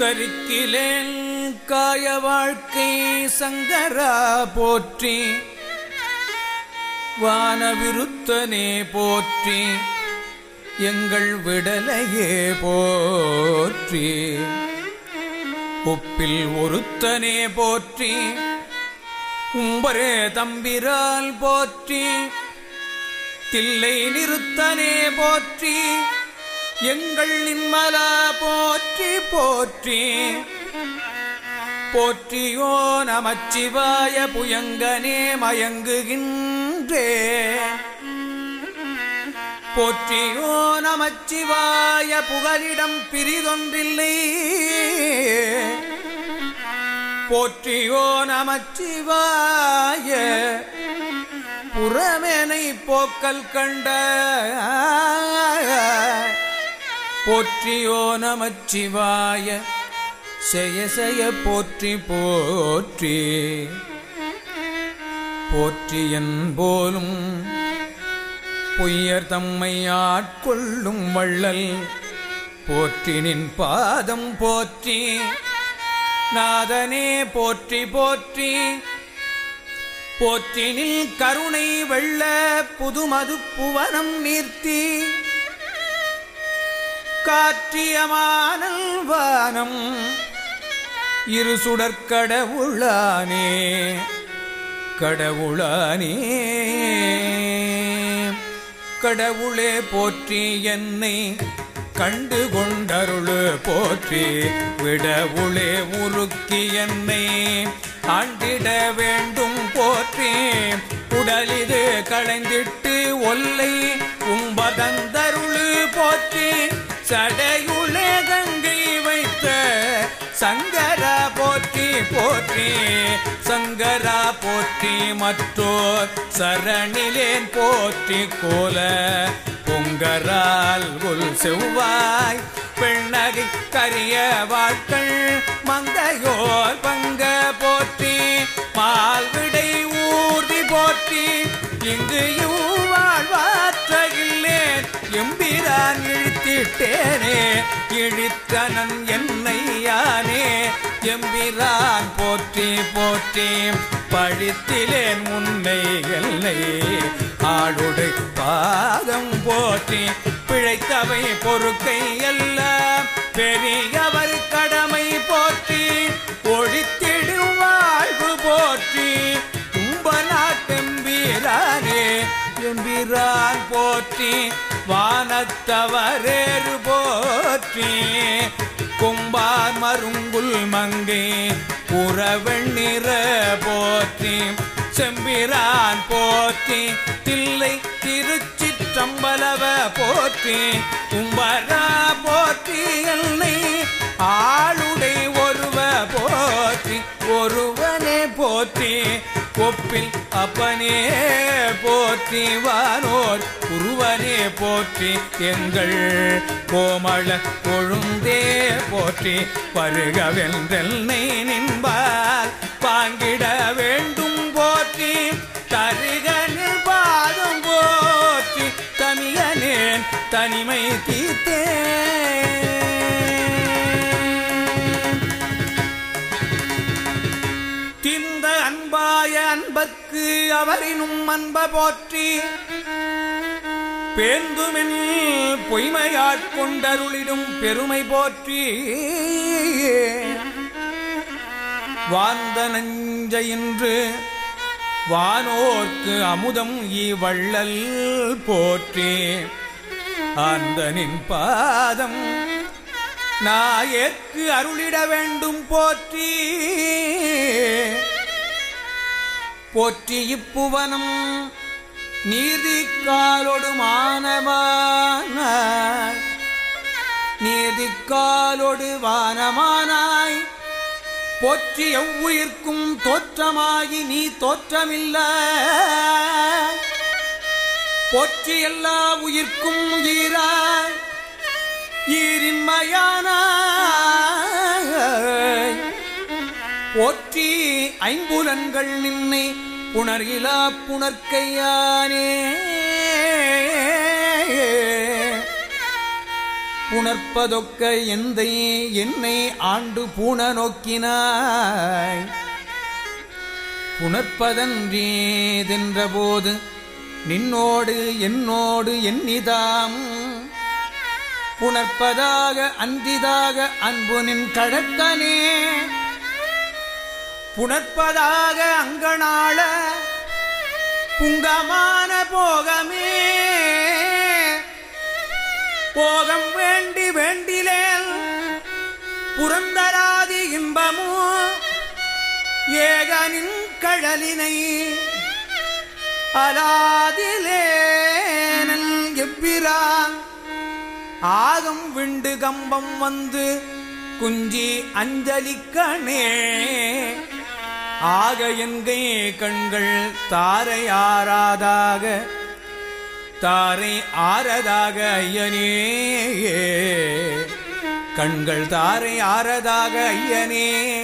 தருக்கிலேன் காய வாழ்க்கை சங்கரா போற்றி. வானவிருத்தனே போற்றி. எங்கள் விடலையே போற்றி. ஒப்பில் ஒருத்தனே போற்றி. உம்பரே தம்பிரால் போற்றி. தில்லை நிறுத்தனே போற்றி. எங்கள் நின்மலா போற்றி போற்றி. போற்றியோ நமச்சிவாய புயங்கனே மயங்குகின்றே. போற்றியோ நமச்சிவாய புகலிடம் பிரிதொன்றில்லை. போற்றியோ நமச்சிவாய புறமேனை போக்கல் கண்ட போற்றியோ நமச்சிவாய செய செய போற்றி போற்றி. போற்றியன் போலும் பொய்யர் தம்மை ஆட்கொள்ளும் வள்ளல். போற்றினின் பாதம் போற்றி. நாதனே போற்றி போற்றி. போற்றினில் கருணை வெள்ள புதுமது புவனம் நீர்த்தி. காற்றியமானல் வானம் இரு சுடற்கடவுளானே கடவுளானே. கடவுளே போற்றி என்னை கண்டு கொண்டருளு போற்றி விடவுளே உருக்கி என்னை ஆண்டிட வேண்டும் போற்றி. உடலிது களைந்திட்டு ஒல்லை உம்பதந்தருளு போற்றி. சடையுளே கங்கை வைத்த சங்கரா போற்றி போற்றி. சங்கரா போற்றி மற்றோர் சரணிலேன் போற்றி கோல. பொங்கரால் உள் செவ்வாய் பெண்ணகை கரிய வாழ்க்கள் மங்கையோர் பங்க போற்றி. மால்விடை ஊர்தி போற்றி. இங்கு வாழ்வாற்றகில்லேன் எம்பிரான் இழுத்திட்டேனே இழித்தனன் என்னை யானே எம்பிரான் போற்றி போற்றி பழித்திலேன் உன்னை எல்லை ஆளுடை பாதம் போற்றி பிழைத்தவை பொறுக்கை எல்லாம் பெரியவர் கடமை போற்றி ஒழித்திடும் வாழ்வு போற்றி எம்பிரான் போற்றி வானத்தவரேறு போற்றி. கும்பார் மருங்குல் மங்கை புறவெண்ணிற போற்றி. செம்பிரான் போற்றி தில்லை திருச்சிற்றம்பலவ போற்றி. கும்பரா போற்றி என்னை கொப்பில் அப்பனே போற்றி வானோர் குருவனே போற்றி எங்கள் கோமள கொழுந்தே போற்றி. பருகவென்றெல்லை அன்பாய அன்பக்கு அவரினும் அன்ப போற்றி பேந்துமின் பொய்மையாட்கொண்டருளிடும் பெருமை போற்றி. வாந்த நஞ்ச என்று வானோர்க்கு அமுதம் இவள்ளல் போற்றி. ஆந்தனின் பாதம் நாயேற்கு அருளிட வேண்டும் போற்றி. போற்றி இப்புவனம். நீதிக்காலொடு காலொடு நீதிக்காலொடு வானமானாய். போற்றி எவ்வுயிர்க்கும் தோற்றமாகி நீ தோற்றமில்ல. போற்றி எல்லா உயிர்க்கும் ஈராய். ஈரின்மையானாய். ஐம்புலன்கள் நின்னை புணர்கிலா புணர்க்கையானே. புணர்ப்பதொக்க எந்தை என்னை ஆண்டு பூண நோக்கினாய். புணர்ப்பதன்றேதென்றபோது நின்னோடு என்னோடு எண்ணிதாம். புணர்ப்பதாக அன்றிதாக அன்பு நின் கடத்தனே. புணர்ப்பதாக அங்கனாள புங்கமான போகமே. போகம் வேண்டி வேண்டிலேல் புரந்தராதி இன்பமோ ஏகனின் கழலினை அலாதிலேனல் எவ்விரான் ஆகம் விண்டு கம்பம் வந்து குஞ்சி அஞ்சலிக்கணே. ஆக என்கை கண்கள் தாரை ஆறாதாக தாரை ஆறதாக ஐயனே. கண்கள் தாரை ஆறதாக ஐயனே.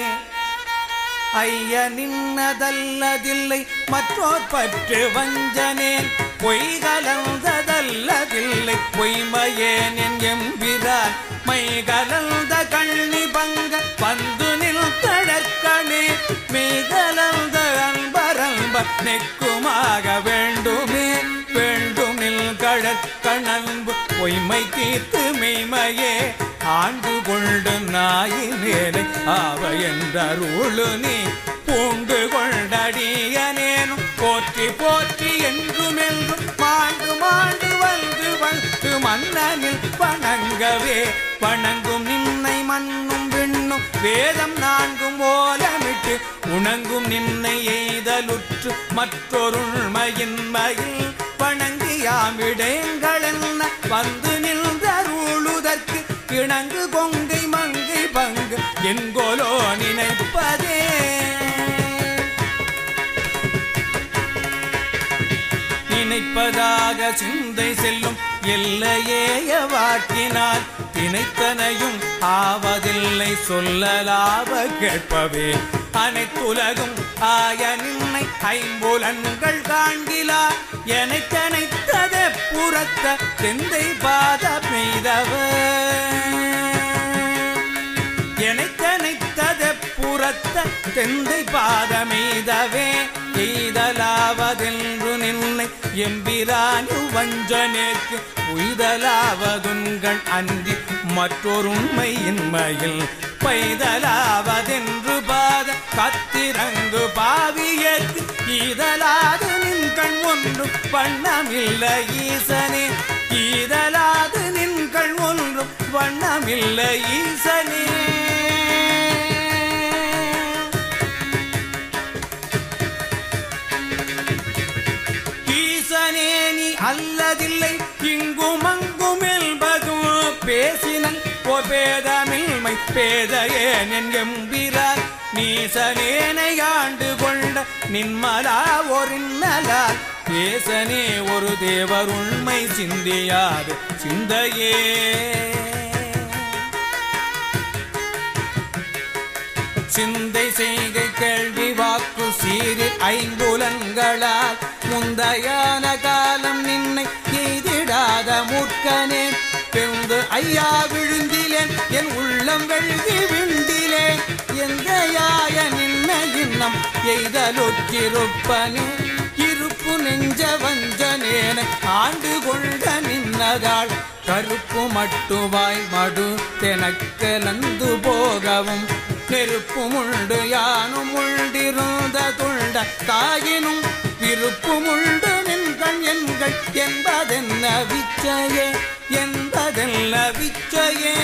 ஐய நின்னதல்லதில்லை மற்றோர் பற்று வஞ்சனேன். பொய் கலந்ததல்லதில்லை. பொய்மையேன் என் எம்பிரான். மை கலந்த கண்ணி பங்க பந்து நில் தழற்கணே மெய் கலந்த அன்பரம்ப நெக்குமாக வேண்டுமே. வேண்டும் நில் கடற்கணன்பு பொய்மை தீர்த்து மெய்மையே. ஆண்டு கொண்டு நாயினேனை ஆவ என்றருளு நீ. பூண்டு கொண்டடியன போற்றி என்றுமென்றும் மாண்டு மாண்டு வந்து வந்து மன்னனில் வணங்கவே. வணங்கும் நின்னை மண்ணும் விண்ணும் வேதம் நான்கும் ஓலமிட்டு உணங்கும் நின்னை எய்தலுற்று மற்றொருள்மையின்மையில் வணங்கியாமிடேங்களென்ன வந்து நின்றருளுதற்கு கிணங்கு கொங்கை மங்கை பங்கு என்கோலோ நினைப்பதே. நினைப்பதாக சிந்தை செல்லும் எல்லையேய வாக்கினால் தினைத்தனையும் ஆவதில்லை சொல்லலாவ கேட்பவே. அனைத்துலகும் ஆய நின்னை ஐம்புலன்கள் காண்கிலா எனக்கனைத்தத புறத்த தெந்தை பாத பெய்தவர் எனக்கனைத்தத புறத்த தெந்தை பாதமீதவே எய்தலாவதென்று நின்னை எம்பிரானு வஞ்சனேற்கு உய்தலாவதுங்கள் அன்றி மற்றொருண்மை இன்மையில் பைதலாவதென்று பாத கத்திரங்கு பாவியற்கு ஈதலாது நின் கண் ஒன்றும் வண்ணமில்லை ஈசனே. ஈதலாது நின் கண் ஒன்றும் வண்ணமில்லை ஈசனே. அங்கும் என்பதும் பேசினன். ஓ பேதமில்மை பேதையேன் என் எம்பிரார் நீசனேனை ஆண்டு கொண்ட நின்மலா ஒரின்னலால் பேசனே ஒரு தேவர் உண்மை சிந்தியாது சிந்தையே. சிந்தை செய்கை கேள்வி வாக்கு சீரில் ஐம்புலன்களால். முந்தையான காலம் நின்னை எய்திடாத பெந்து ஐயா விழுந்திலேன் என் உள்ளம் வெள்ளி விழுந்திலே எந்த யாய நின்ன இன்னம் எய்தலொற்றிருப்பனே இருப்பு நெஞ்ச வஞ்சனேன ஆண்டு கொண்ட நின்னதாள் கருப்பு மட்டுவாய் மடு தெனக்கலந்து போகவும் நெருப்பும் உண்டு யானும் உண்டிருந்த துண்ட தாயினும் விருப்பும் உண்டு மரணம் எண்கள் என்பதென்ன விச்சையே? என்பதென்ன விச்சையே?